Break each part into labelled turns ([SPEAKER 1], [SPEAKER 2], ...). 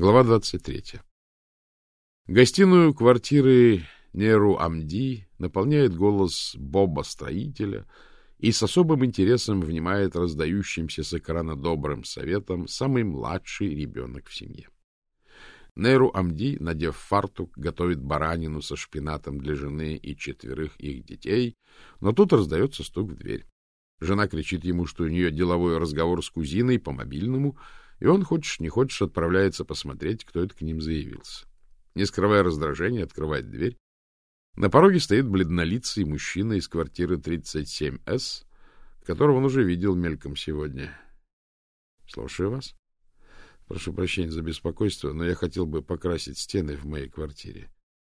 [SPEAKER 1] Глава 23. Гостиную квартиры Неру Амди наполняет голос Боба-строителя и с особым интересом внимает раздающимся с экрана добрым советом самый младший ребенок в семье. Неру Амди, надев фартук, готовит баранину со шпинатом для жены и четверых их детей, но тут раздается стук в дверь. Жена кричит ему, что у нее деловой разговор с кузиной по мобильному — и он, хочешь не хочешь, отправляется посмотреть, кто это к ним заявился. Не скрывая раздражения, открывает дверь. На пороге стоит бледнолицый мужчина из квартиры 37С, которого он уже видел мельком сегодня. — Слушаю вас. Прошу прощения за беспокойство, но я хотел бы покрасить стены в моей квартире.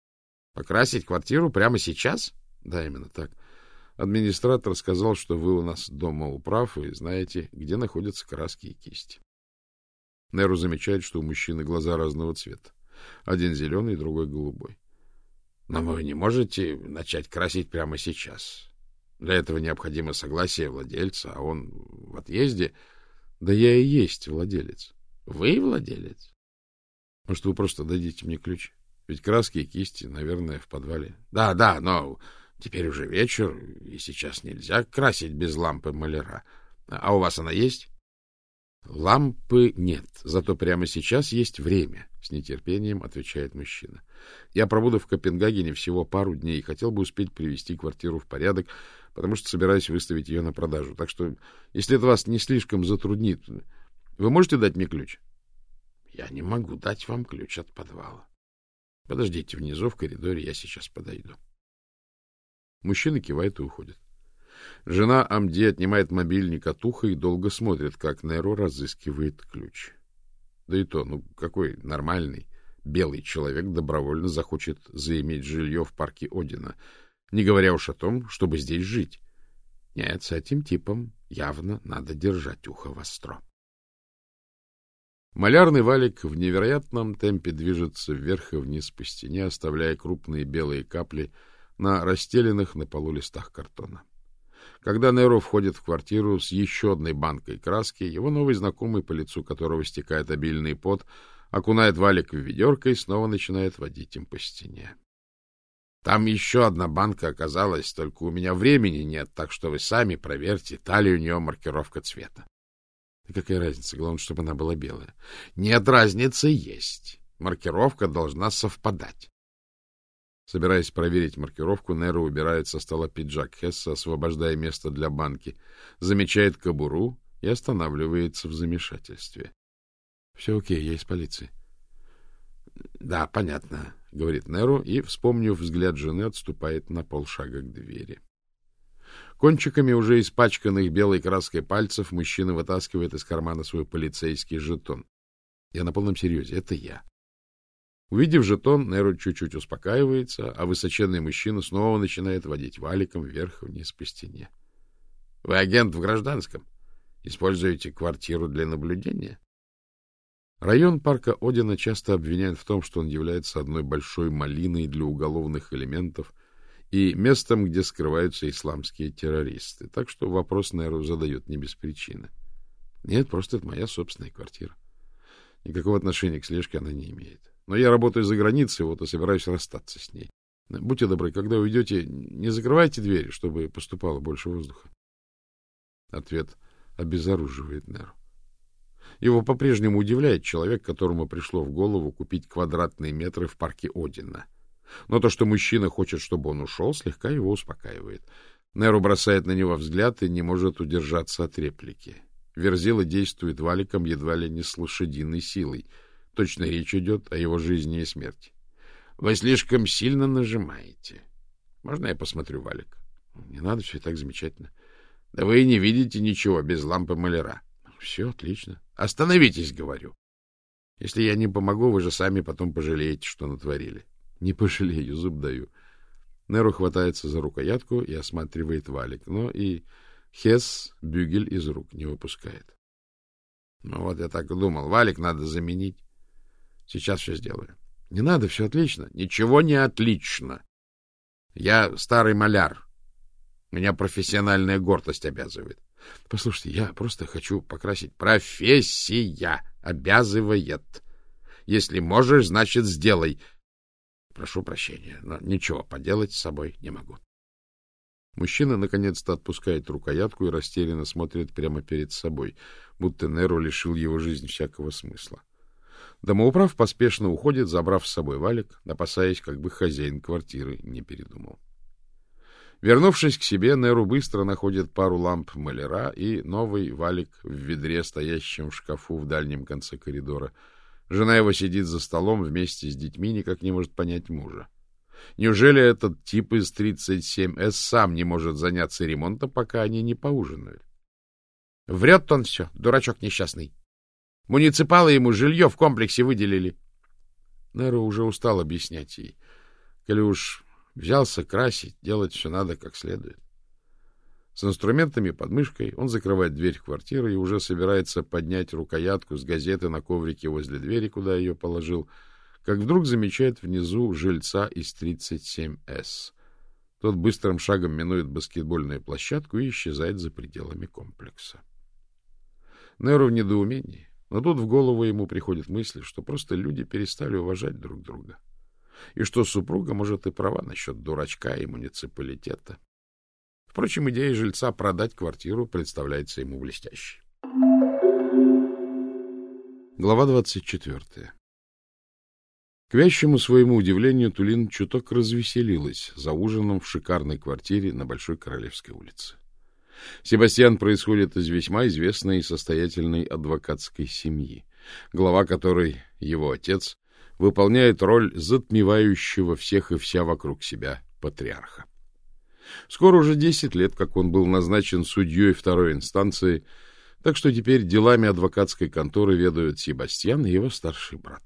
[SPEAKER 1] — Покрасить квартиру прямо сейчас? — Да, именно так. Администратор сказал, что вы у нас дома управ и знаете, где находятся краски и кисти. Неру замечает, что у мужчины глаза разного цвета. Один зеленый, другой голубой. Но вы не можете начать красить прямо сейчас. Для этого необходимо согласие владельца, а он в отъезде. Да я и есть владелец. Вы владелец? Может, вы просто дадите мне ключ? Ведь краски и кисти, наверное, в подвале. Да, да, но теперь уже вечер, и сейчас нельзя красить без лампы маляра. А у вас она есть? Лампы нет, зато прямо сейчас есть время, с нетерпением отвечает мужчина. Я пробуду в Копенгагене всего пару дней и хотел бы успеть привести квартиру в порядок, потому что собираюсь выставить ее на продажу. Так что, если это вас не слишком затруднит, вы можете дать мне ключ? Я не могу дать вам ключ от подвала. Подождите внизу в коридоре, я сейчас подойду. Мужчина кивает и уходит. Жена Амди отнимает мобильник от уха и долго смотрит, как Неро разыскивает ключ. Да и то, ну, какой нормальный белый человек добровольно захочет заиметь жилье в парке Одина, не говоря уж о том, чтобы здесь жить. Нет, с этим типом явно надо держать ухо востро. Малярный валик в невероятном темпе движется вверх и вниз по стене, оставляя крупные белые капли на расстеленных на полу листах картона. Когда Неро входит в квартиру с еще одной банкой краски, его новый знакомый, по лицу которого стекает обильный пот, окунает валик в ведерко и снова начинает водить им по стене. Там еще одна банка оказалась, только у меня времени нет, так что вы сами проверьте, та ли у нее маркировка цвета. Да какая разница? Главное, чтобы она была белая. Нет, разницы есть. Маркировка должна совпадать. Собираясь проверить маркировку, Неро убирает со стола пиджак Хесса, освобождая место для банки, замечает кобуру и останавливается в замешательстве. — Все окей, я из полиции. — Да, понятно, — говорит Неро и, вспомнив взгляд жены, отступает на полшага к двери. Кончиками уже испачканных белой краской пальцев мужчина вытаскивает из кармана свой полицейский жетон. Я на полном серьезе, это я. Увидев жетон, Неру чуть-чуть успокаивается, а высоченный мужчина снова начинает водить валиком вверх-вниз по стене. — Вы агент в гражданском? Используете квартиру для наблюдения? Район парка Одина часто обвиняют в том, что он является одной большой малиной для уголовных элементов и местом, где скрываются исламские террористы. Так что вопрос Неру задают не без причины. Нет, просто это моя собственная квартира. Никакого отношения к слежке она не имеет. Но я работаю за границей, вот и собираюсь расстаться с ней. Будьте добры, когда уйдете, не закрывайте двери, чтобы поступало больше воздуха. Ответ обезоруживает Неру. Его по-прежнему удивляет человек, которому пришло в голову купить квадратные метры в парке Одина. Но то, что мужчина хочет, чтобы он ушел, слегка его успокаивает. Неру бросает на него взгляд и не может удержаться от реплики. Верзила действует валиком едва ли не с лошадиной силой — Точно речь идет о его жизни и смерти. Вы слишком сильно нажимаете. Можно я посмотрю, Валик? Не надо, все и так замечательно. Да вы не видите ничего без лампы маляра. Все отлично. Остановитесь, говорю. Если я не помогу, вы же сами потом пожалеете, что натворили. Не пожалею, зуб даю. Неру хватается за рукоятку и осматривает валик, но и Хес бюгель из рук не выпускает. Ну вот я так и думал, валик надо заменить. Сейчас все сделаю. Не надо, все отлично. Ничего не отлично. Я старый маляр. Меня профессиональная гордость обязывает. Послушайте, я просто хочу покрасить. Профессия обязывает. Если можешь, значит, сделай. Прошу прощения, но ничего поделать с собой не могу. Мужчина наконец-то отпускает рукоятку и растерянно смотрит прямо перед собой, будто Неро лишил его жизнь всякого смысла. Домоуправ поспешно уходит, забрав с собой валик, опасаясь, как бы хозяин квартиры не передумал. Вернувшись к себе, Неру быстро находит пару ламп маляра и новый валик в ведре, стоящем в шкафу в дальнем конце коридора. Жена его сидит за столом вместе с детьми, никак не может понять мужа. Неужели этот тип из 37С сам не может заняться ремонтом, пока они не поужинают? Врет он все, дурачок несчастный. Муниципалы ему жилье в комплексе выделили. Неру уже устал объяснять ей. Коли уж взялся красить, делать все надо как следует. С инструментами под мышкой он закрывает дверь квартиры и уже собирается поднять рукоятку с газеты на коврике возле двери, куда ее положил, как вдруг замечает внизу жильца из 37С. Тот быстрым шагом минует баскетбольную площадку и исчезает за пределами комплекса. Неру в недоумении, но тут в голову ему приходит мысль, что просто люди перестали уважать друг друга, и что супруга может и права насчет дурачка и муниципалитета. Впрочем, идея жильца продать квартиру представляется ему блестящей. Глава двадцать четвертая. К вящему своему удивлению Тулин чуток развеселилась за ужином в шикарной квартире на Большой Королевской улице. Себастьян происходит из весьма известной и состоятельной адвокатской семьи, глава которой, его отец, выполняет роль затмевающего всех и вся вокруг себя патриарха. Скоро уже десять лет, как он был назначен судьей второй инстанции, так что теперь делами адвокатской конторы ведают Себастьян и его старший брат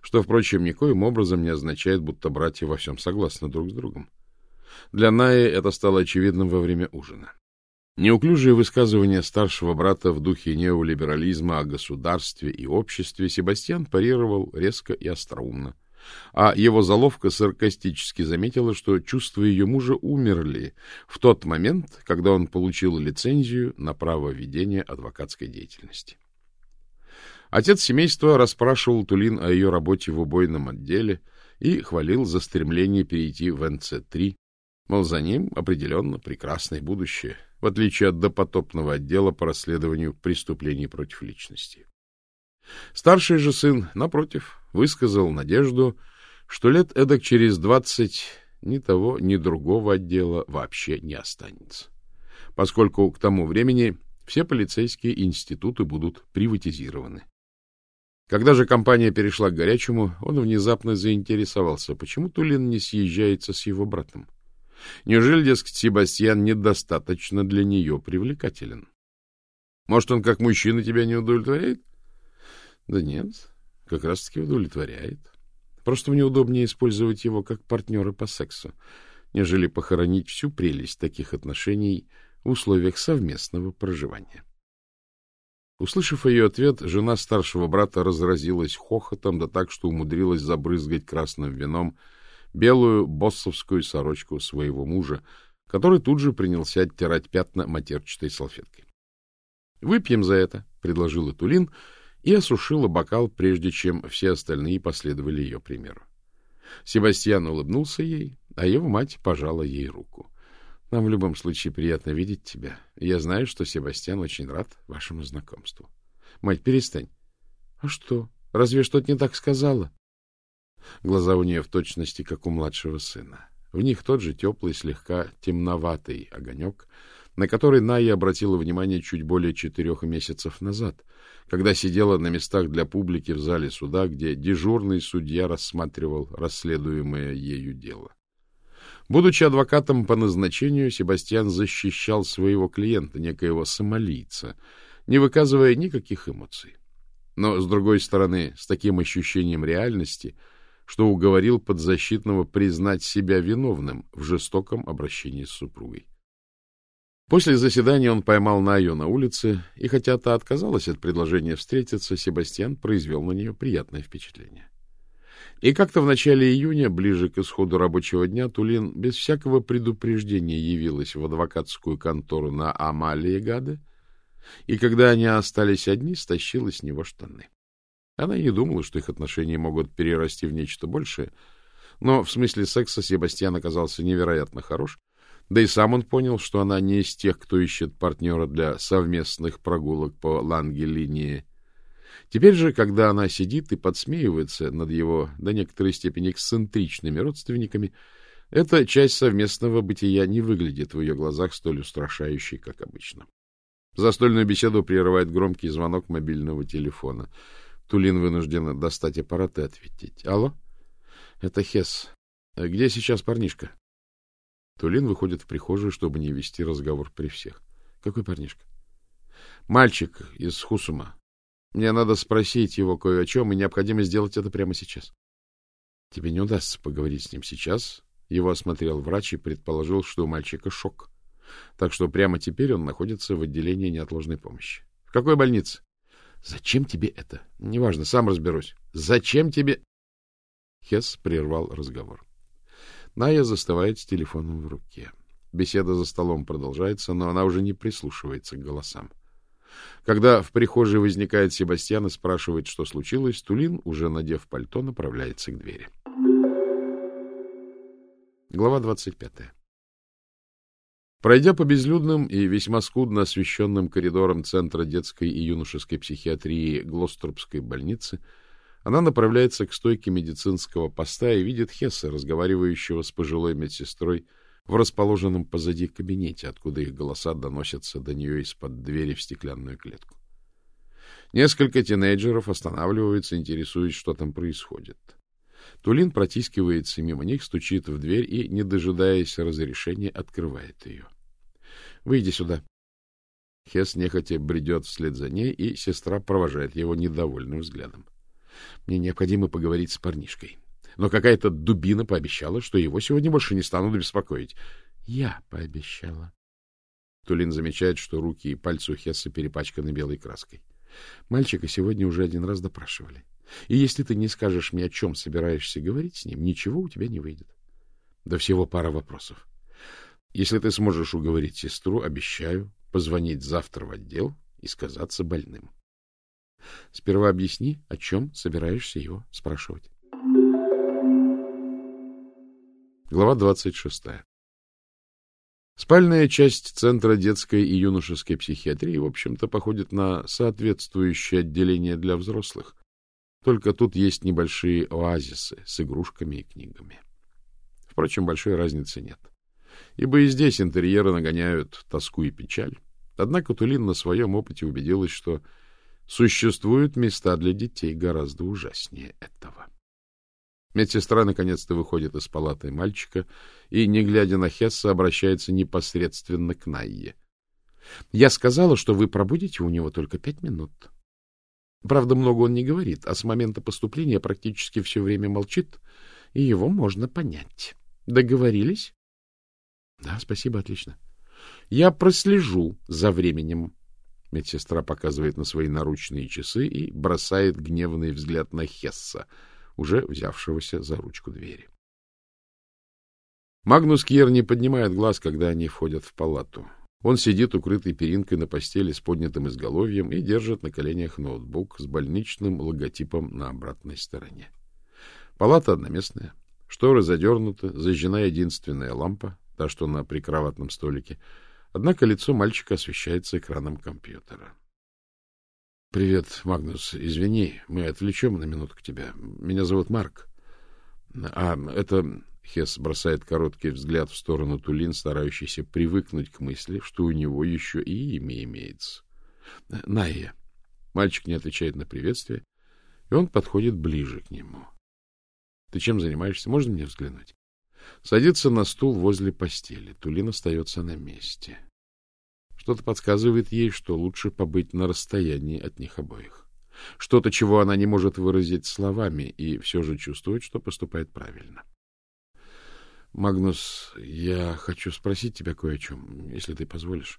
[SPEAKER 1] что, впрочем, никоим образом не означает, будто братья во всем согласны друг с другом. Для Наи это стало очевидным во время ужина. Неуклюжие высказывания старшего брата в духе неолиберализма о государстве и обществе Себастьян парировал резко и остроумно, а его заловка саркастически заметила, что чувства ее мужа умерли в тот момент, когда он получил лицензию на право ведения адвокатской деятельности. Отец семейства расспрашивал Тулин о ее работе в убойном отделе и хвалил за стремление перейти в НЦ-3, мол, за ним определенно прекрасное будущее, в отличие от допотопного отдела по расследованию преступлений против личности. Старший же сын, напротив, высказал надежду, что лет эдак через двадцать ни того, ни другого отдела вообще не останется, поскольку к тому времени все полицейские институты будут приватизированы. Когда же компания перешла к горячему, он внезапно заинтересовался, почему Тулин не съезжается с его братом. Неужели, дескать, Себастьян недостаточно для нее привлекателен? Может, он как мужчина тебя не удовлетворяет? Да нет, как раз-таки удовлетворяет. Просто мне удобнее использовать его как партнера по сексу, нежели похоронить всю прелесть таких отношений в условиях совместного проживания. Услышав ее ответ, жена старшего брата разразилась хохотом, да так, что умудрилась забрызгать красным вином белую боссовскую сорочку своего мужа, который тут же принялся оттирать пятна матерчатой салфеткой. — Выпьем за это, — предложила Тулин и осушила бокал, прежде чем все остальные последовали ее примеру. Себастьян улыбнулся ей, а его мать пожала ей руку. Нам в любом случае приятно видеть тебя. Я знаю, что Себастьян очень рад вашему знакомству. Мать, перестань. А что? Разве что-то не так сказала? Глаза у нее в точности, как у младшего сына. В них тот же теплый, слегка темноватый огонек, на который Найя обратила внимание чуть более четырех месяцев назад, когда сидела на местах для публики в зале суда, где дежурный судья рассматривал расследуемое ею дело. Будучи адвокатом по назначению, Себастьян защищал своего клиента, некоего сомалийца, не выказывая никаких эмоций. Но, с другой стороны, с таким ощущением реальности, что уговорил подзащитного признать себя виновным в жестоком обращении с супругой. После заседания он поймал Найо на улице, и хотя та отказалась от предложения встретиться, Себастьян произвел на нее приятное впечатление. И как-то в начале июня, ближе к исходу рабочего дня, Тулин без всякого предупреждения явилась в адвокатскую контору на Амалии Гаде, и когда они остались одни, стащила с него штаны. Она и не думала, что их отношения могут перерасти в нечто большее, но в смысле секса Себастьян оказался невероятно хорош, да и сам он понял, что она не из тех, кто ищет партнера для совместных прогулок по ланге-линии. Теперь же, когда она сидит и подсмеивается над его до некоторой степени эксцентричными родственниками, эта часть совместного бытия не выглядит в ее глазах столь устрашающей, как обычно. Застольную беседу прерывает громкий звонок мобильного телефона. Тулин вынуждена достать аппарат и ответить. — Алло? — Это Хес. Где сейчас парнишка? Тулин выходит в прихожую, чтобы не вести разговор при всех. — Какой парнишка? — Мальчик из Хусума. Мне надо спросить его кое о чем, и необходимо сделать это прямо сейчас. — Тебе не удастся поговорить с ним сейчас, его осмотрел врач и предположил, что у мальчика шок. Так что прямо теперь он находится в отделении неотложной помощи. — В какой больнице? — Зачем тебе это? — Неважно, сам разберусь. — Зачем тебе... Хесс прервал разговор. Ная застывает с телефоном в руке. Беседа за столом продолжается, но она уже не прислушивается к голосам. Когда в прихожей возникает Себастьян и спрашивает, что случилось, Тулин, уже надев пальто, направляется к двери. Глава 25. Пройдя по безлюдным и весьма скудно освещенным коридорам Центра детской и юношеской психиатрии Глострубской больницы, она направляется к стойке медицинского поста и видит Хесса, разговаривающего с пожилой медсестрой в расположенном позади кабинете, откуда их голоса доносятся до нее из-под двери в стеклянную клетку. Несколько тинейджеров останавливаются, интересуясь, что там происходит. Тулин протискивается мимо них, стучит в дверь и, не дожидаясь разрешения, открывает ее. — Выйди сюда. Хес нехотя бредет вслед за ней, и сестра провожает его недовольным взглядом. — Мне необходимо поговорить с парнишкой. Но какая-то дубина пообещала, что его сегодня больше не станут беспокоить. — Я пообещала. Тулин замечает, что руки и пальцы у Хесса перепачканы белой краской. Мальчика сегодня уже один раз допрашивали. — и если ты не скажешь мне, о чем собираешься говорить с ним, ничего у тебя не выйдет. Да всего пара вопросов. Если ты сможешь уговорить сестру, обещаю позвонить завтра в отдел и сказаться больным. Сперва объясни, о чем собираешься его спрашивать. Глава двадцать шестая. Спальная часть Центра детской и юношеской психиатрии, в общем-то, походит на соответствующее отделение для взрослых, только тут есть небольшие оазисы с игрушками и книгами. Впрочем, большой разницы нет. Ибо и здесь интерьеры нагоняют тоску и печаль. Однако Тулин на своем опыте убедилась, что существуют места для детей гораздо ужаснее этого. Медсестра наконец-то выходит из палаты мальчика и, не глядя на Хесса, обращается непосредственно к Найе. — Я сказала, что вы пробудете у него только пять минут. Правда, много он не говорит, а с момента поступления практически все время молчит, и его можно понять. Договорились? Да, спасибо, отлично. Я прослежу за временем. Медсестра показывает на свои наручные часы и бросает гневный взгляд на Хесса, уже взявшегося за ручку двери. Магнус Кьер не поднимает глаз, когда они входят в палату. Он сидит, укрытый перинкой на постели с поднятым изголовьем и держит на коленях ноутбук с больничным логотипом на обратной стороне. Палата одноместная, шторы задернуты, зажжена единственная лампа, та, что на прикроватном столике. Однако лицо мальчика освещается экраном компьютера. — Привет, Магнус. Извини, мы отвлечем на минутку тебя. Меня зовут Марк. А, это Хес бросает короткий взгляд в сторону Тулин, старающийся привыкнуть к мысли, что у него еще и имя имеется. Найя. Мальчик не отвечает на приветствие, и он подходит ближе к нему. — Ты чем занимаешься? Можно мне взглянуть? Садится на стул возле постели. Тулин остается на месте. Что-то подсказывает ей, что лучше побыть на расстоянии от них обоих. Что-то, чего она не может выразить словами, и все же чувствует, что поступает правильно. — Магнус, я хочу спросить тебя кое о чем, если ты позволишь.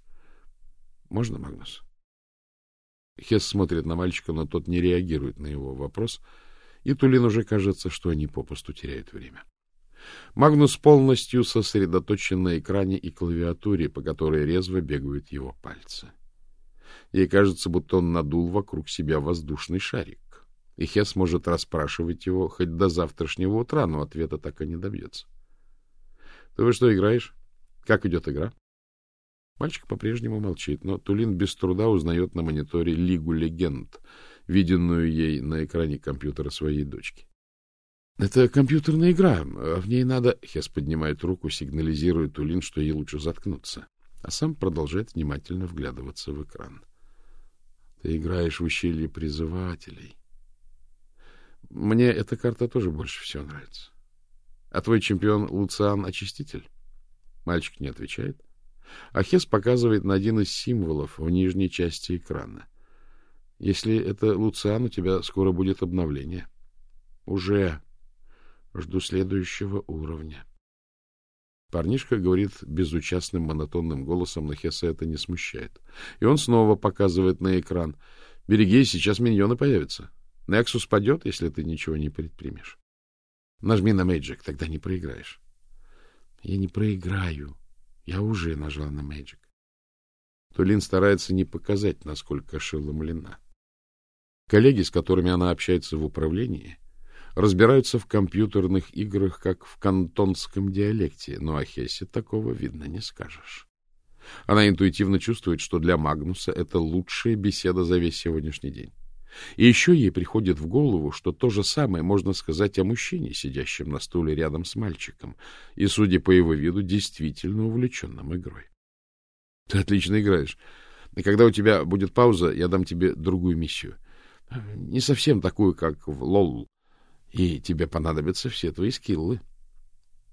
[SPEAKER 1] Можно, Магнус? Хес смотрит на мальчика, но тот не реагирует на его вопрос, и Тулин уже кажется, что они попусту теряют время. Магнус полностью сосредоточен на экране и клавиатуре, по которой резво бегают его пальцы. Ей кажется, будто он надул вокруг себя воздушный шарик. И Хесс может расспрашивать его хоть до завтрашнего утра, но ответа так и не добьется. — Ты вы что, играешь? Как идет игра? Мальчик по-прежнему молчит, но Тулин без труда узнает на мониторе Лигу легенд, виденную ей на экране компьютера своей дочки. — Это компьютерная игра, а в ней надо... Хес поднимает руку, сигнализирует Тулин, что ей лучше заткнуться, а сам продолжает внимательно вглядываться в экран. — Ты играешь в ущелье призывателей. Мне эта карта тоже больше всего нравится. А твой чемпион Луциан — очиститель? Мальчик не отвечает. Ахес показывает на один из символов в нижней части экрана. Если это Луциан, у тебя скоро будет обновление. Уже жду следующего уровня. Парнишка говорит безучастным монотонным голосом, но Хесса это не смущает. И он снова показывает на экран. Берегись, сейчас миньоны появятся. Нексус падет, если ты ничего не предпримешь. Нажми на Мэйджик, тогда не проиграешь. Я не проиграю. Я уже нажал на Мэйджик. Тулин старается не показать, насколько ошеломлена. Коллеги, с которыми она общается в управлении, разбираются в компьютерных играх, как в кантонском диалекте, но о Хессе такого видно не скажешь. Она интуитивно чувствует, что для Магнуса это лучшая беседа за весь сегодняшний день. И еще ей приходит в голову, что то же самое можно сказать о мужчине, сидящем на стуле рядом с мальчиком, и, судя по его виду, действительно увлеченным игрой. — Ты отлично играешь. И когда у тебя будет пауза, я дам тебе другую миссию. Не совсем такую, как в Лол. И тебе понадобятся все твои скиллы.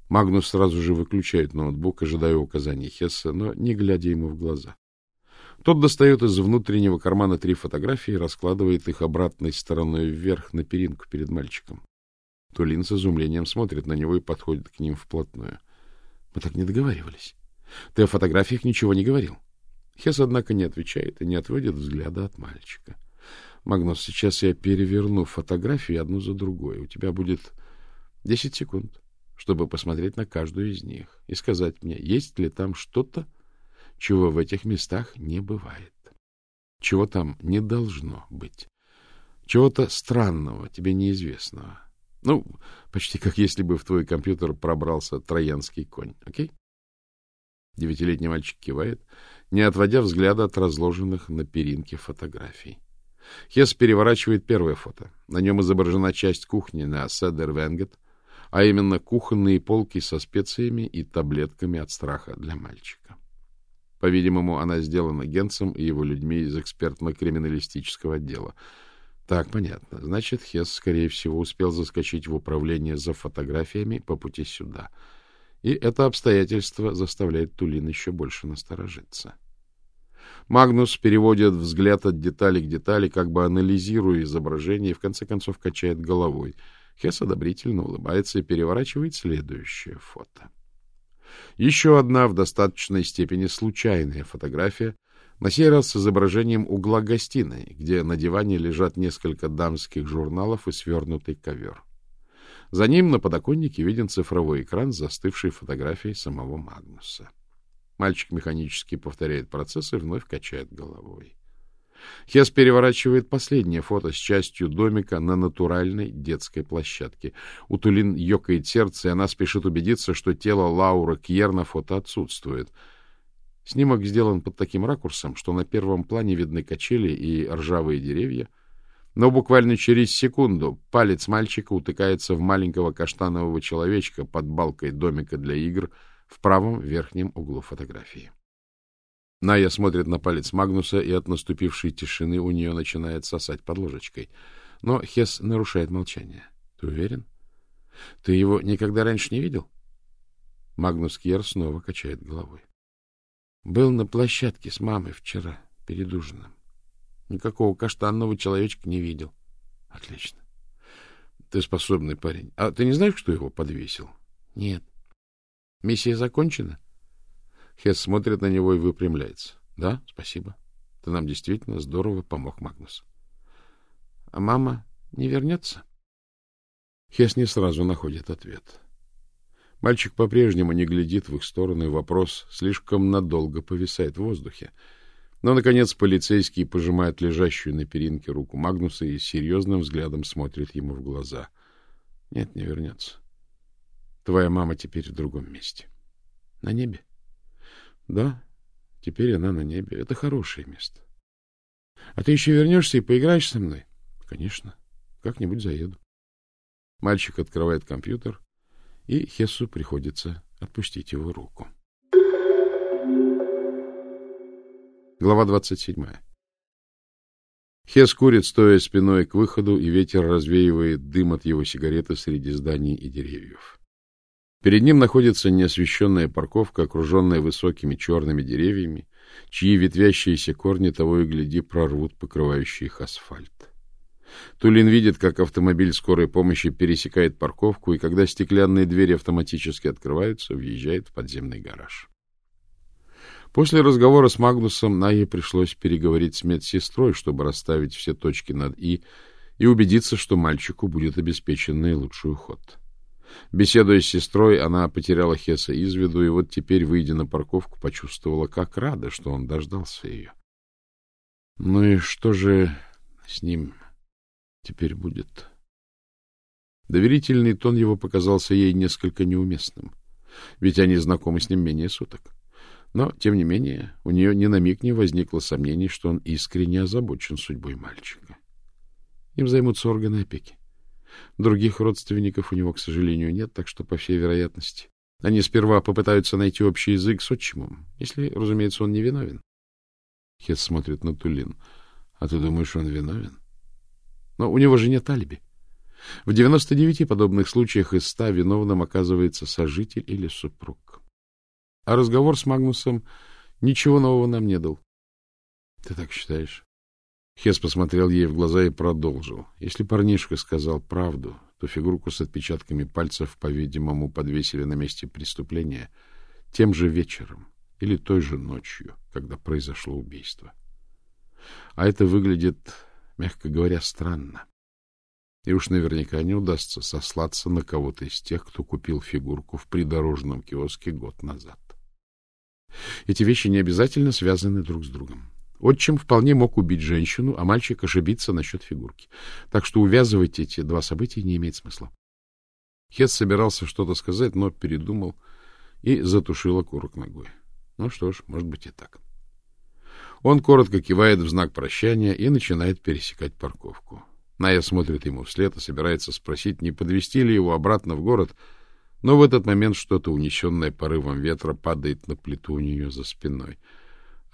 [SPEAKER 1] Магнус сразу же выключает ноутбук, ожидая указаний Хесса, но не глядя ему в глаза. Тот достает из внутреннего кармана три фотографии и раскладывает их обратной стороной вверх на перинку перед мальчиком. Тулин с изумлением смотрит на него и подходит к ним вплотную. — Мы так не договаривались. Ты о фотографиях ничего не говорил. Хес, однако, не отвечает и не отводит взгляда от мальчика. — Магнус, сейчас я переверну фотографии одну за другой. У тебя будет десять секунд, чтобы посмотреть на каждую из них и сказать мне, есть ли там что-то, чего в этих местах не бывает, чего там не должно быть, чего-то странного, тебе неизвестного. Ну, почти как если бы в твой компьютер пробрался троянский конь, окей? Девятилетний мальчик кивает, не отводя взгляда от разложенных на перинке фотографий. Хес переворачивает первое фото. На нем изображена часть кухни на Седер Венгет, а именно кухонные полки со специями и таблетками от страха для мальчика. По-видимому, она сделана Генцем и его людьми из экспертно-криминалистического отдела. Так, понятно. Значит, Хесс, скорее всего, успел заскочить в управление за фотографиями по пути сюда. И это обстоятельство заставляет Тулин еще больше насторожиться. Магнус переводит взгляд от детали к детали, как бы анализируя изображение, и в конце концов качает головой. Хесс одобрительно улыбается и переворачивает следующее фото. Еще одна в достаточной степени случайная фотография, на сей раз с изображением угла гостиной, где на диване лежат несколько дамских журналов и свернутый ковер. За ним на подоконнике виден цифровой экран с застывшей фотографией самого Магнуса. Мальчик механически повторяет процесс и вновь качает головой. Хес переворачивает последнее фото с частью домика на натуральной детской площадке. У Тулин ёкает сердце, и она спешит убедиться, что тело Лаура Кьер на фото отсутствует. Снимок сделан под таким ракурсом, что на первом плане видны качели и ржавые деревья, но буквально через секунду палец мальчика утыкается в маленького каштанового человечка под балкой домика для игр в правом верхнем углу фотографии. Ная смотрит на палец Магнуса, и от наступившей тишины у нее начинает сосать под ложечкой. Но Хес нарушает молчание. — Ты уверен? Ты его никогда раньше не видел? Магнус Кьер снова качает головой. — Был на площадке с мамой вчера, перед ужином. Никакого каштанного человечка не видел. — Отлично. Ты способный парень. А ты не знаешь, кто его подвесил? — Нет. — Миссия закончена? Хесс смотрит на него и выпрямляется. — Да, спасибо. Ты нам действительно здорово помог, Магнус. — А мама не вернется? Хесс не сразу находит ответ. Мальчик по-прежнему не глядит в их сторону, и вопрос слишком надолго повисает в воздухе. Но, наконец, полицейский пожимает лежащую на перинке руку Магнуса и серьезным взглядом смотрит ему в глаза. Нет, не вернется. Твоя мама теперь в другом месте. На небе? Да, теперь она на небе. Это хорошее место. А ты еще вернешься и поиграешь со мной? Конечно. Как-нибудь заеду. Мальчик открывает компьютер, и Хессу приходится отпустить его руку. Глава 27. Хес курит, стоя спиной к выходу, и ветер развеивает дым от его сигареты среди зданий и деревьев. Перед ним находится неосвещенная парковка, окруженная высокими черными деревьями, чьи ветвящиеся корни того и гляди прорвут покрывающий их асфальт. Тулин видит, как автомобиль скорой помощи пересекает парковку, и когда стеклянные двери автоматически открываются, въезжает в подземный гараж. После разговора с Магнусом Найе пришлось переговорить с медсестрой, чтобы расставить все точки над «и» и убедиться, что мальчику будет обеспечен наилучший уход. Беседуя с сестрой, она потеряла Хеса из виду, и вот теперь, выйдя на парковку, почувствовала, как рада, что он дождался ее. Ну и что же с ним теперь будет? Доверительный тон его показался ей несколько неуместным, ведь они знакомы с ним менее суток. Но, тем не менее, у нее ни на миг не возникло сомнений, что он искренне озабочен судьбой мальчика. Им займутся органы опеки. Других родственников у него, к сожалению, нет, так что, по всей вероятности, они сперва попытаются найти общий язык с отчимом, если, разумеется, он не виновен. Хес смотрит на Тулин. А ты думаешь, он виновен? Но у него же нет алиби. В 99 подобных случаях из ста виновным оказывается сожитель или супруг. А разговор с Магнусом ничего нового нам не дал. Ты так считаешь? Хес посмотрел ей в глаза и продолжил. Если парнишка сказал правду, то фигурку с отпечатками пальцев, по-видимому, подвесили на месте преступления тем же вечером или той же ночью, когда произошло убийство. А это выглядит, мягко говоря, странно. И уж наверняка не удастся сослаться на кого-то из тех, кто купил фигурку в придорожном киоске год назад. Эти вещи не обязательно связаны друг с другом. Отчим вполне мог убить женщину, а мальчик ошибиться насчет фигурки. Так что увязывать эти два события не имеет смысла. Хес собирался что-то сказать, но передумал и затушил окурок ногой. Ну что ж, может быть и так. Он коротко кивает в знак прощания и начинает пересекать парковку. Ная смотрит ему вслед и собирается спросить, не подвести ли его обратно в город, но в этот момент что-то, унесенное порывом ветра, падает на плиту у нее за спиной —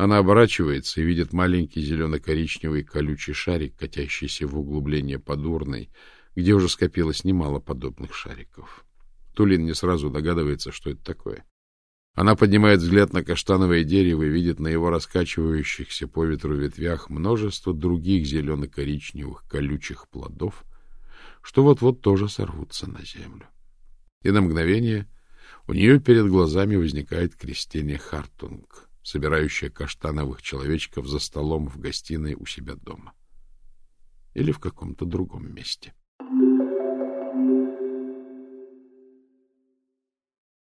[SPEAKER 1] она оборачивается и видит маленький зелено-коричневый колючий шарик, катящийся в углубление подурной, где уже скопилось немало подобных шариков. Тулин не сразу догадывается, что это такое. Она поднимает взгляд на каштановое дерево и видит на его раскачивающихся по ветру ветвях множество других зелено-коричневых колючих плодов, что вот-вот тоже сорвутся на землю. И на мгновение у нее перед глазами возникает крестение Хартунг — собирающая каштановых человечков за столом в гостиной у себя дома. Или в каком-то другом месте.